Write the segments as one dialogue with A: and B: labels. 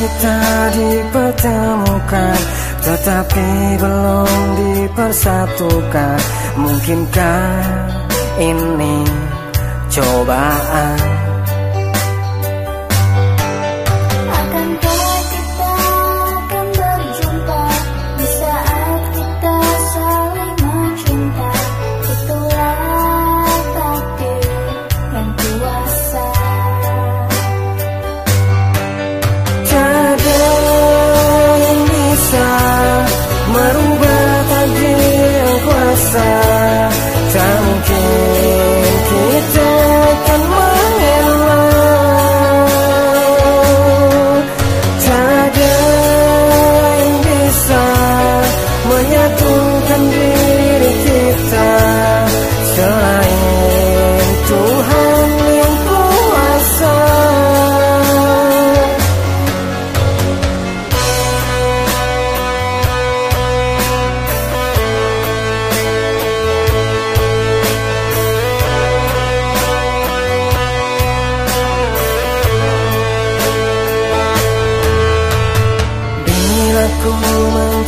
A: kita dipertemukan Tetapi belum dipersatukan. Mungkinkah ini cobaan hanya Tuhan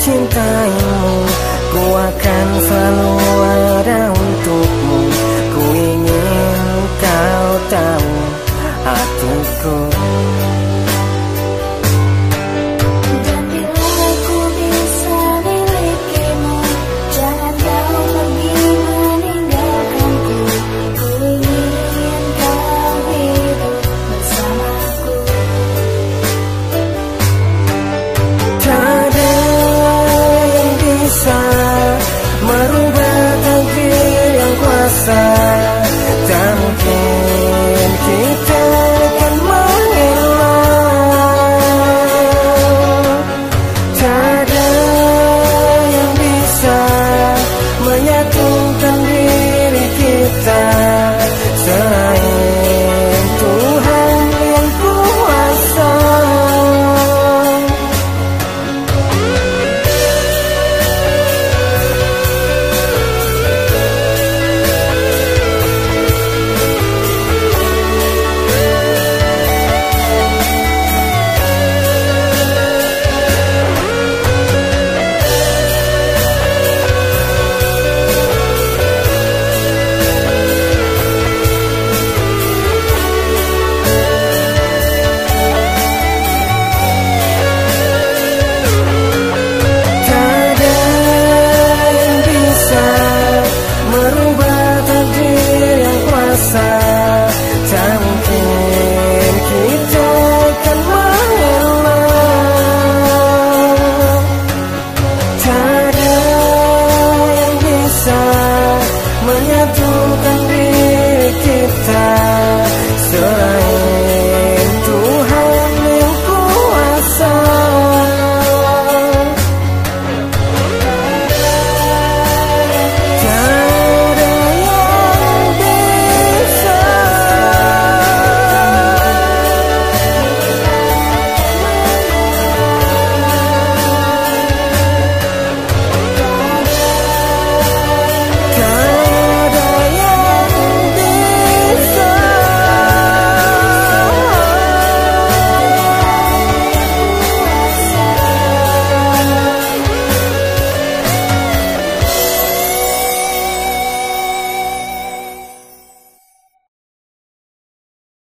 A: mencintaimu Ku akan selalu ada untukmu. Ku ingin kau tahu hatiku